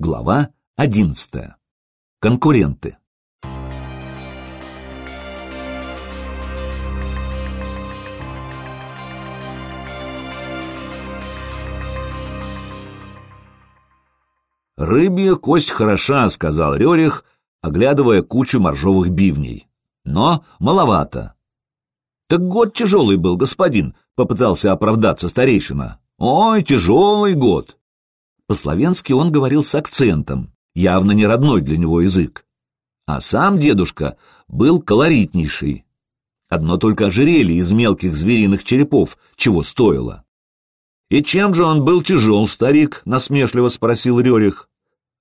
Глава 11. Конкуренты. «Рыбья кость хороша», — сказал Рерих, оглядывая кучу моржовых бивней. «Но маловато». «Так год тяжелый был, господин», — попытался оправдаться старейшина. «Ой, тяжелый год». По-словенски он говорил с акцентом, явно не родной для него язык. А сам дедушка был колоритнейший. Одно только ожерелье из мелких звериных черепов, чего стоило. «И чем же он был тяжел, старик?» — насмешливо спросил Рерих.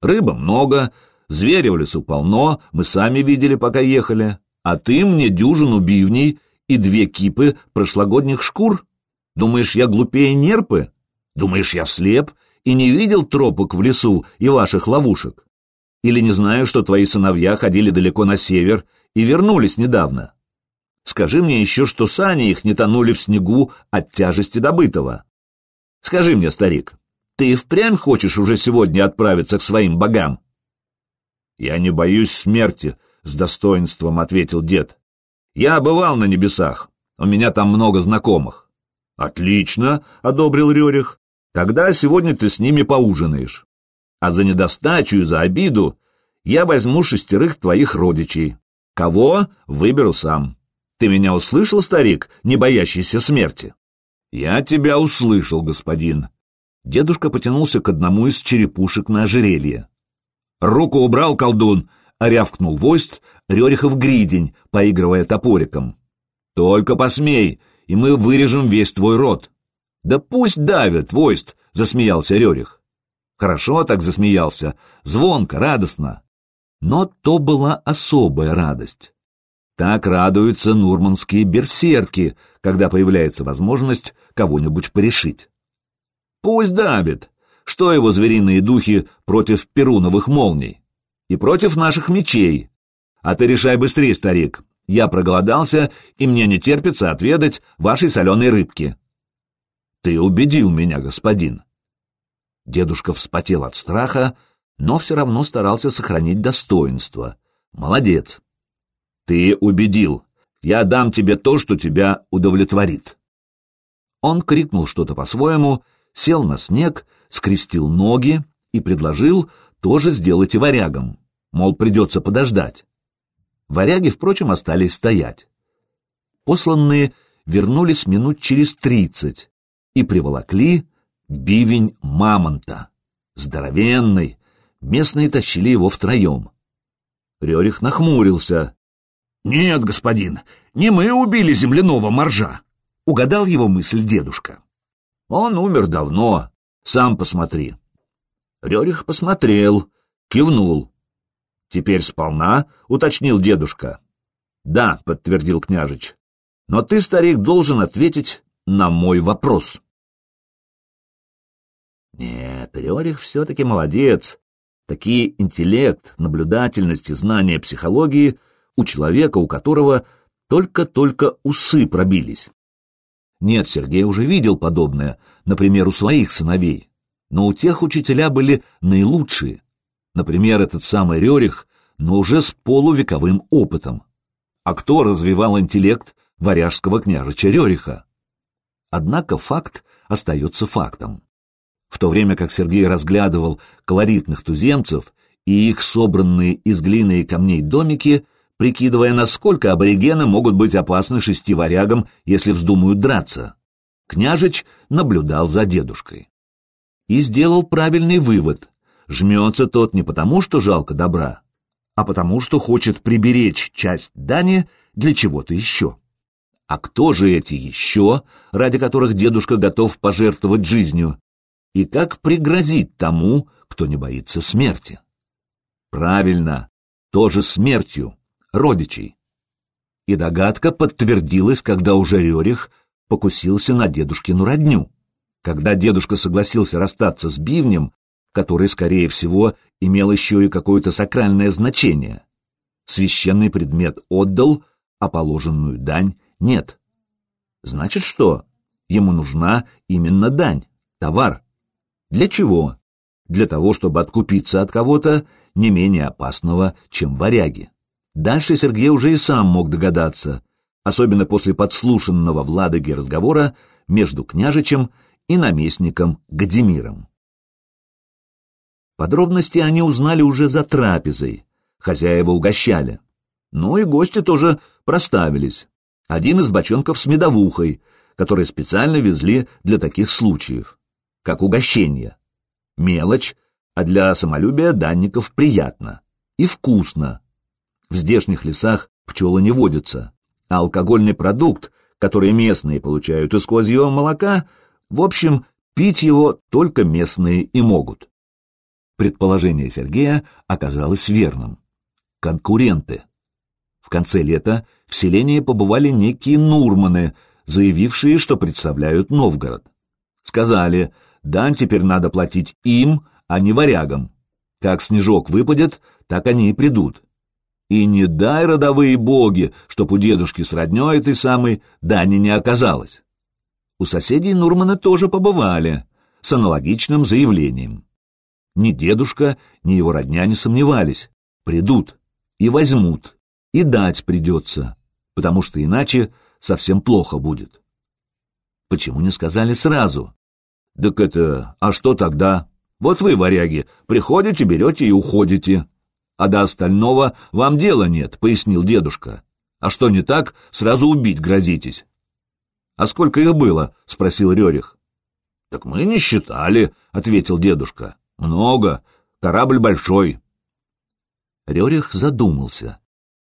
«Рыба много, зверя в лесу полно, мы сами видели, пока ехали. А ты мне дюжину бивней и две кипы прошлогодних шкур? Думаешь, я глупее нерпы? Думаешь, я слеп и не видел тропок в лесу и ваших ловушек? Или не знаю, что твои сыновья ходили далеко на север и вернулись недавно? Скажи мне еще, что сани их не тонули в снегу от тяжести добытого. Скажи мне, старик, ты впрямь хочешь уже сегодня отправиться к своим богам? Я не боюсь смерти, с достоинством ответил дед. Я бывал на небесах, у меня там много знакомых. Отлично, одобрил Рерих. Тогда сегодня ты с ними поужинаешь. А за недостачу и за обиду я возьму шестерых твоих родичей. Кого, выберу сам. Ты меня услышал, старик, не боящийся смерти? Я тебя услышал, господин. Дедушка потянулся к одному из черепушек на ожерелье. Руку убрал колдун, а рявкнул войст Рерихов гридень, поигрывая топориком. Только посмей, и мы вырежем весь твой рот. Да пусть давят, войст, засмеялся Рерих. Хорошо так засмеялся, звонко, радостно. Но то была особая радость. Так радуются нурманские берсерки, когда появляется возможность кого-нибудь порешить. Пусть давит. Что его звериные духи против перуновых молний? И против наших мечей. А ты решай быстрее, старик. Я проголодался, и мне не терпится отведать вашей соленой рыбки. Ты убедил меня, господин. Дедушка вспотел от страха, но все равно старался сохранить достоинство. Молодец. Ты убедил. Я дам тебе то, что тебя удовлетворит. Он крикнул что-то по-своему, сел на снег, скрестил ноги и предложил тоже сделать и варягам, мол, придется подождать. Варяги, впрочем, остались стоять. Посланные вернулись минут через тридцать и приволокли бивень мамонта. Здоровенный, местные тащили его втроем. Рерих нахмурился. «Нет, господин, не мы убили земляного моржа», — угадал его мысль дедушка. «Он умер давно, сам посмотри». Рерих посмотрел, кивнул. «Теперь сполна?» — уточнил дедушка. «Да», — подтвердил княжич. «Но ты, старик, должен ответить на мой вопрос». Нет, Рерих все-таки молодец. Такие интеллект, наблюдательность и знания психологии у человека, у которого только-только усы пробились. Нет, Сергей уже видел подобное, например, у своих сыновей. Но у тех учителя были наилучшие. Например, этот самый Рерих, но уже с полувековым опытом. А кто развивал интеллект варяжского княжича Рериха? Однако факт остается фактом. В то время как Сергей разглядывал колоритных туземцев и их собранные из глины и камней домики, прикидывая, насколько аборигены могут быть опасны шести варягам, если вздумают драться. Княжич наблюдал за дедушкой. И сделал правильный вывод. Жмется тот не потому, что жалко добра, а потому, что хочет приберечь часть дани для чего-то еще. А кто же эти еще, ради которых дедушка готов пожертвовать жизнью? И как пригрозить тому, кто не боится смерти? Правильно, тоже смертью, родичей. И догадка подтвердилась, когда уже Рерих покусился на дедушкину родню. Когда дедушка согласился расстаться с бивнем, который, скорее всего, имел еще и какое-то сакральное значение. Священный предмет отдал, а положенную дань нет. Значит что? Ему нужна именно дань, товар. Для чего? для того, чтобы откупиться от кого-то, не менее опасного, чем варяги. Дальше Сергей уже и сам мог догадаться, особенно после подслушанного в Ладоге разговора между княжичем и наместником Гадимиром. Подробности они узнали уже за трапезой, хозяева угощали. Ну и гости тоже проставились. Один из бочонков с медовухой, который специально везли для таких случаев, как угощение. Мелочь, а для самолюбия данников приятно и вкусно. В здешних лесах пчелы не водятся, а алкогольный продукт, который местные получают из козьего молока, в общем, пить его только местные и могут. Предположение Сергея оказалось верным. Конкуренты. В конце лета в селении побывали некие Нурманы, заявившие, что представляют Новгород. Сказали, дань теперь надо платить им, а не варягам. Как снежок выпадет, так они и придут. И не дай родовые боги, чтоб у дедушки с роднёй этой самой дани не оказалось. У соседей Нурмана тоже побывали, с аналогичным заявлением. Ни дедушка, ни его родня не сомневались. Придут и возьмут, и дать придется, потому что иначе совсем плохо будет. Почему не сказали сразу? Так это, а что тогда? Вот вы, варяги, приходите, берете и уходите. А до остального вам дела нет, пояснил дедушка. А что не так, сразу убить грозитесь. А сколько их было? спросил Рерих. Так мы не считали, ответил дедушка. Много, корабль большой. Рерих задумался.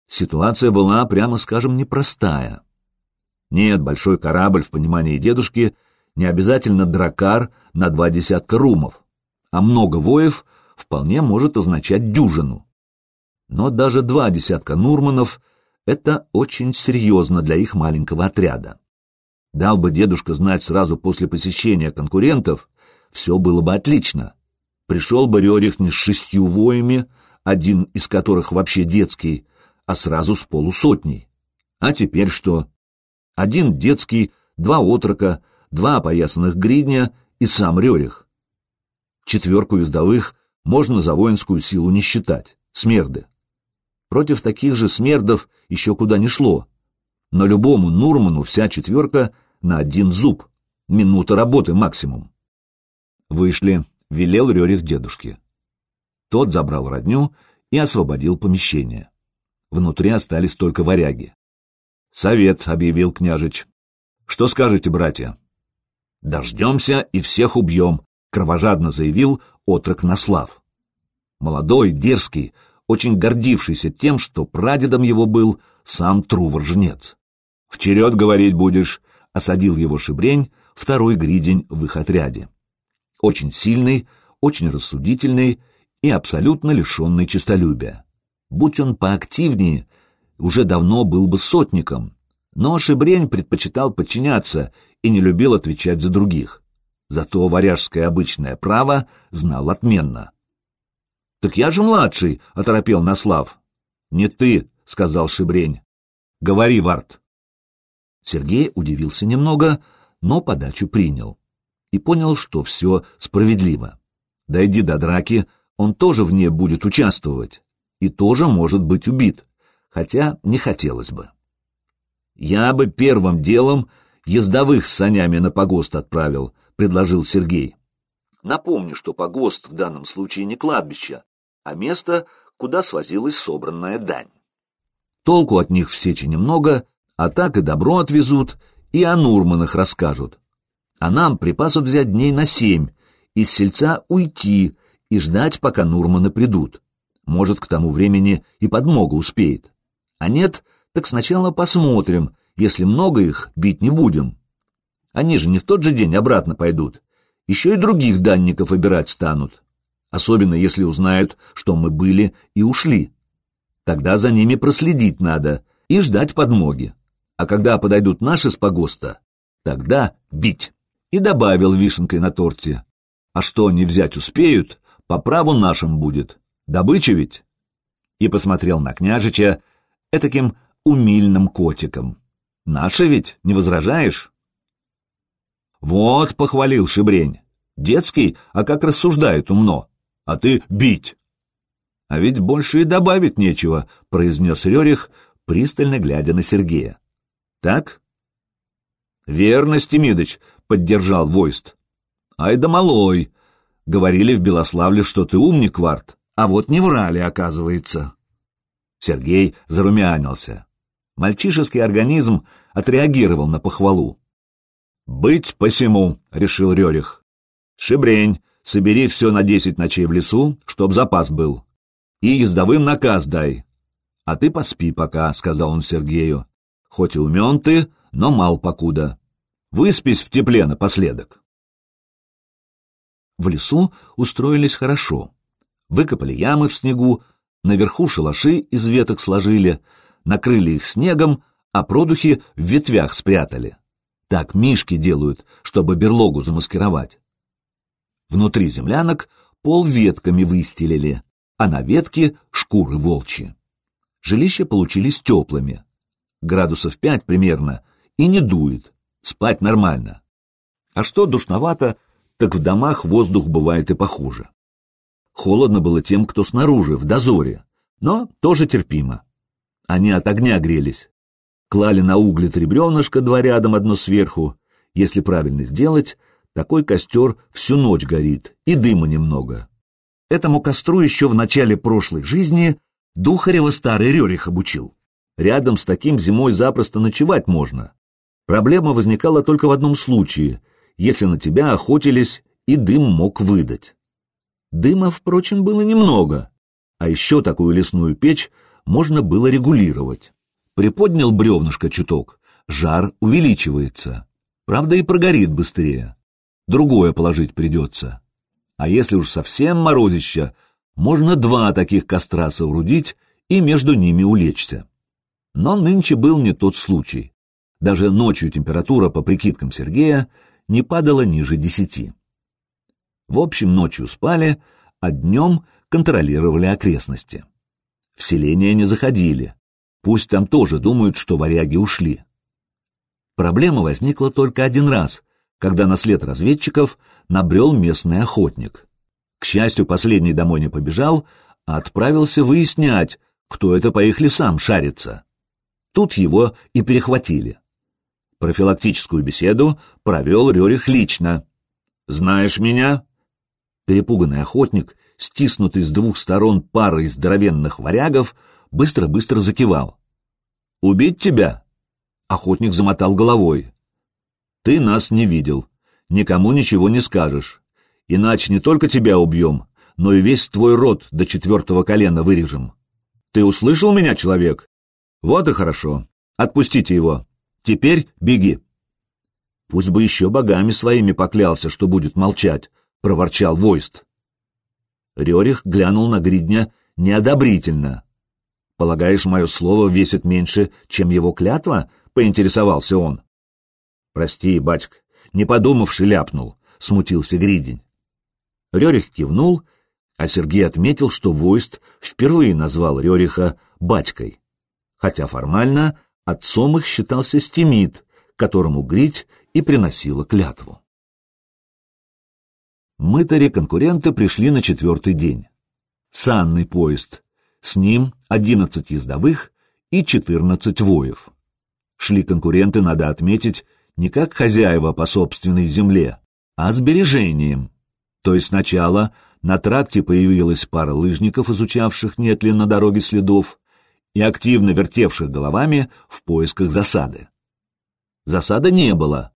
Ситуация была, прямо скажем, непростая. Нет, большой корабль в понимании дедушки не обязательно дракар на два десятка румов, а много воев вполне может означать дюжину. Но даже два десятка нурманов — это очень серьезно для их маленького отряда. Дал бы дедушка знать сразу после посещения конкурентов, все было бы отлично. Пришел бы Рерих не с шестью воями, один из которых вообще детский, а сразу с полусотней. А теперь что? Один детский, два отрока, два опоясанных гридня и сам Рерих. Четверку ездовых можно за воинскую силу не считать, смерды. Против таких же смердов еще куда не шло. Но любому Нурману вся четверка на один зуб, минута работы максимум. Вышли, велел Рерих дедушке. Тот забрал родню и освободил помещение. Внутри остались только варяги. «Совет», — объявил княжич. «Что скажете, братья?» «Дождемся и всех убьем», — кровожадно заявил отрок Наслав. Молодой, дерзкий, очень гордившийся тем, что прадедом его был сам Трувор-жнец. «Вперед говорить будешь», — осадил его Шибрень, второй гридень в их отряде. Очень сильный, очень рассудительный и абсолютно лишенный честолюбия. Будь он поактивнее, уже давно был бы сотником, но Шибрень предпочитал подчиняться и не любил отвечать за других. Зато варяжское обычное право знал отменно. — Так я же младший, — оторопел Наслав. — Не ты, — сказал Шибрень. — Говори, Варт. Сергей удивился немного, но подачу принял и понял, что все справедливо. Дойди до драки, он тоже в ней будет участвовать и тоже может быть убит хотя не хотелось бы. «Я бы первым делом ездовых с санями на погост отправил», — предложил Сергей. Напомню, что погост в данном случае не кладбище, а место, куда свозилась собранная дань. Толку от них в сече немного, а так и добро отвезут, и о Нурманах расскажут. А нам припасов взять дней на семь, из сельца уйти и ждать, пока Нурманы придут. Может, к тому времени и подмога успеет. А нет, так сначала посмотрим, если много их, бить не будем. Они же не в тот же день обратно пойдут. Еще и других данников выбирать станут. Особенно если узнают, что мы были и ушли. Тогда за ними проследить надо и ждать подмоги. А когда подойдут наши с погоста, тогда бить. И добавил вишенкой на торте. А что они взять успеют, по праву нашим будет. Добыча ведь? И посмотрел на княжича, этаким умильным котиком. Наша ведь, не возражаешь? Вот, похвалил Шибрень. Детский, а как рассуждает умно. А ты бить. А ведь больше и добавить нечего, произнес Рерих, пристально глядя на Сергея. Так? Верно, Стемидыч, поддержал Войст. Ай да малой. Говорили в Белославле, что ты умник, Варт, а вот не врали, оказывается. Сергей зарумянился. Мальчишеский организм отреагировал на похвалу. «Быть посему», — решил Рерих. «Шибрень, собери все на десять ночей в лесу, чтоб запас был. И ездовым наказ дай. А ты поспи пока», — сказал он Сергею. «Хоть и умен ты, но мал покуда. Выспись в тепле напоследок». В лесу устроились хорошо. Выкопали ямы в снегу, наверху шалаши из веток сложили, накрыли их снегом, а продухи в ветвях спрятали. Так мишки делают, чтобы берлогу замаскировать. Внутри землянок пол ветками выстелили, а на ветке шкуры волчьи. Жилища получились теплыми. Градусов пять примерно, и не дует. Спать нормально. А что душновато, так в домах воздух бывает и похуже. Холодно было тем, кто снаружи, в дозоре, но тоже терпимо. Они от огня грелись. Клали на угли три бревнышка, два рядом, одно сверху. Если правильно сделать, такой костер всю ночь горит, и дыма немного. Этому костру еще в начале прошлой жизни Духарева старый Рерих обучил. Рядом с таким зимой запросто ночевать можно. Проблема возникала только в одном случае, если на тебя охотились, и дым мог выдать. Дыма, впрочем, было немного, а еще такую лесную печь можно было регулировать. Приподнял бревнышко чуток, жар увеличивается. Правда, и прогорит быстрее. Другое положить придется. А если уж совсем морозище, можно два таких костра соорудить и между ними улечься. Но нынче был не тот случай. Даже ночью температура, по прикидкам Сергея, не падала ниже десяти. В общем, ночью спали, а днем контролировали окрестности. В селение не заходили. Пусть там тоже думают, что варяги ушли. Проблема возникла только один раз, когда на след разведчиков набрел местный охотник. К счастью, последний домой не побежал, а отправился выяснять, кто это по их лесам шарится. Тут его и перехватили. Профилактическую беседу провел Рерих лично. «Знаешь меня?» Перепуганный охотник стиснутый с двух сторон парой здоровенных варягов, быстро-быстро закивал. «Убить тебя?» Охотник замотал головой. «Ты нас не видел. Никому ничего не скажешь. Иначе не только тебя убьем, но и весь твой род до четвертого колена вырежем. Ты услышал меня, человек? Вот и хорошо. Отпустите его. Теперь беги». «Пусть бы еще богами своими поклялся, что будет молчать», — проворчал Войст. Рерих глянул на Гридня неодобрительно. «Полагаешь, мое слово весит меньше, чем его клятва?» — поинтересовался он. «Прости, батька, не подумавши ляпнул», — смутился Гридень. Рерих кивнул, а Сергей отметил, что Войст впервые назвал Рериха батькой, хотя формально отцом их считался Стемид, которому Гридь и приносила клятву. Мытари-конкуренты пришли на четвертый день. Санный поезд. С ним одиннадцать ездовых и четырнадцать воев. Шли конкуренты, надо отметить, не как хозяева по собственной земле, а с бережением. То есть сначала на тракте появилась пара лыжников, изучавших, нет ли на дороге следов, и активно вертевших головами в поисках засады. Засады не было.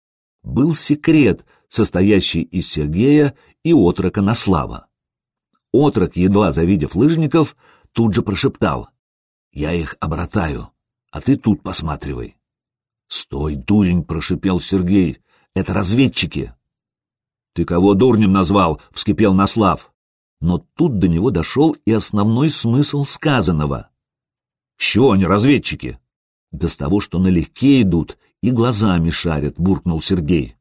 Был секрет, состоящий из Сергея и отрока Наслава. Отрок, едва завидев лыжников, тут же прошептал. «Я их обратаю, а ты тут посматривай». «Стой, дурень!» — прошипел Сергей. «Это разведчики!» «Ты кого дурнем назвал?» — вскипел Наслав. Но тут до него дошел и основной смысл сказанного. «С чего они разведчики?» «Да с того, что налегке идут и глазами шарят», — буркнул Сергей.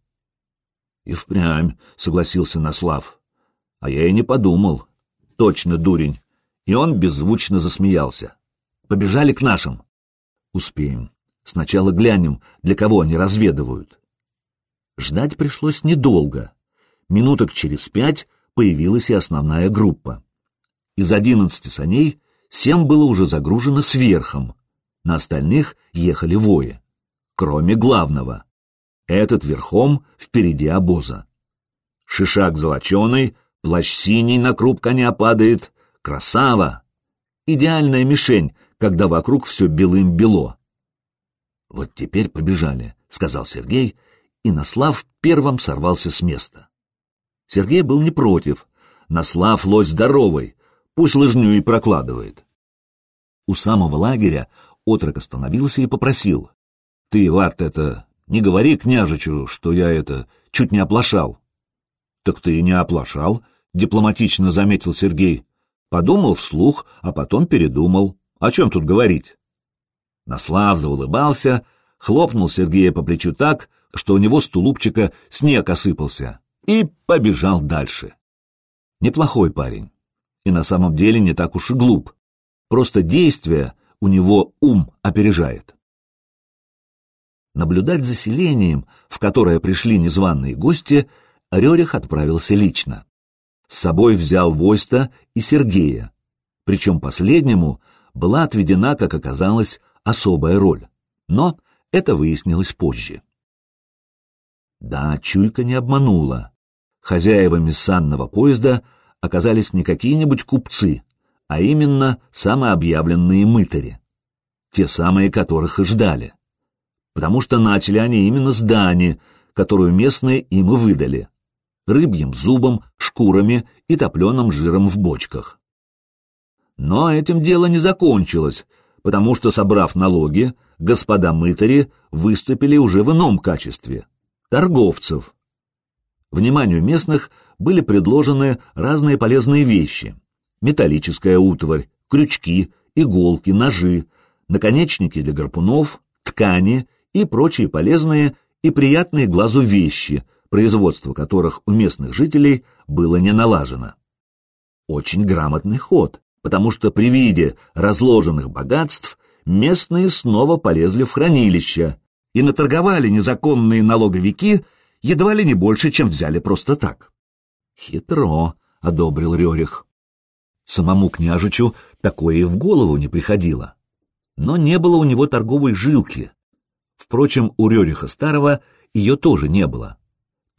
И впрямь, согласился Наслав. А я и не подумал. Точно, дурень. И он беззвучно засмеялся. Побежали к нашим. Успеем. Сначала глянем, для кого они разведывают. Ждать пришлось недолго. Минуток через пять появилась и основная группа. Из одиннадцати саней семь было уже загружено сверхом, на остальных ехали вои, кроме главного. Этот верхом впереди обоза. Шишак золоченый, плащ синий на круп коня падает, красава! Идеальная мишень, когда вокруг все белым-бело. «Вот теперь побежали», — сказал Сергей, и Наслав первым сорвался с места. Сергей был не против. Наслав лось здоровый, пусть лыжню и прокладывает. У самого лагеря отрок остановился и попросил. — Ты, Варт, это, не говори княжичу, что я это, чуть не оплошал. — Так ты и не оплошал, — дипломатично заметил Сергей. Подумал вслух, а потом передумал. О чем тут говорить? Наслав заулыбался, хлопнул Сергея по плечу так, что у него с тулупчика снег осыпался, и побежал дальше. Неплохой парень. И на самом деле не так уж и глуп. Просто действие у него ум опережает. Наблюдать за селением, в которое пришли незваные гости, Рерих отправился лично. С собой взял Войста и Сергея, причем последнему была отведена, как оказалось, особая роль. Но это выяснилось позже. Да, чуйка не обманула. Хозяевами санного поезда оказались не какие-нибудь купцы, а именно самообъявленные мытари. Те самые, которых и ждали. Потому что начали они именно с дани, которую местные им и выдали. Рыбьим зубом, шкурами и топленым жиром в бочках. Но этим дело не закончилось, потому что, собрав налоги, господа мытари выступили уже в ином качестве – торговцев. Вниманию местных были предложены разные полезные вещи – металлическая утварь, крючки, иголки, ножи, наконечники для гарпунов, ткани и прочие полезные и приятные глазу вещи, производство которых у местных жителей было не налажено. Очень грамотный ход, потому что при виде разложенных богатств местные снова полезли в хранилища и наторговали незаконные налоговики едва ли не больше, чем взяли просто так. «Хитро», — одобрил Рерих. Самому княжичу такое и в голову не приходило. Но не было у него торговой жилки. Впрочем, у Рериха Старого ее тоже не было.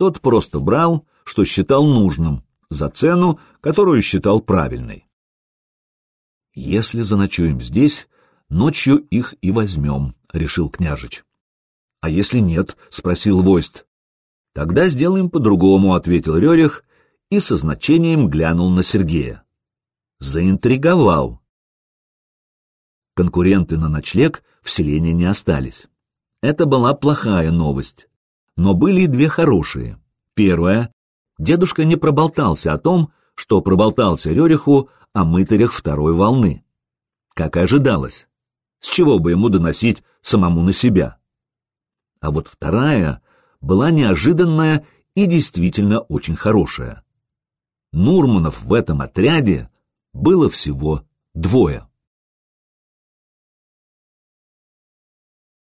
Тот просто брал, что считал нужным, за цену, которую считал правильной. «Если заночуем здесь, ночью их и возьмем», — решил княжич. «А если нет?» — спросил Войст. «Тогда сделаем по-другому», — ответил Рерих и со значением глянул на Сергея. Заинтриговал. Конкуренты на ночлег в селении не остались. Это была плохая новость. Но были и две хорошие. Первая. Дедушка не проболтался о том, что проболтался Рериху о мытарях второй волны. Как и ожидалось. С чего бы ему доносить самому на себя? А вот вторая была неожиданная и действительно очень хорошая. Нурманов в этом отряде было всего двое.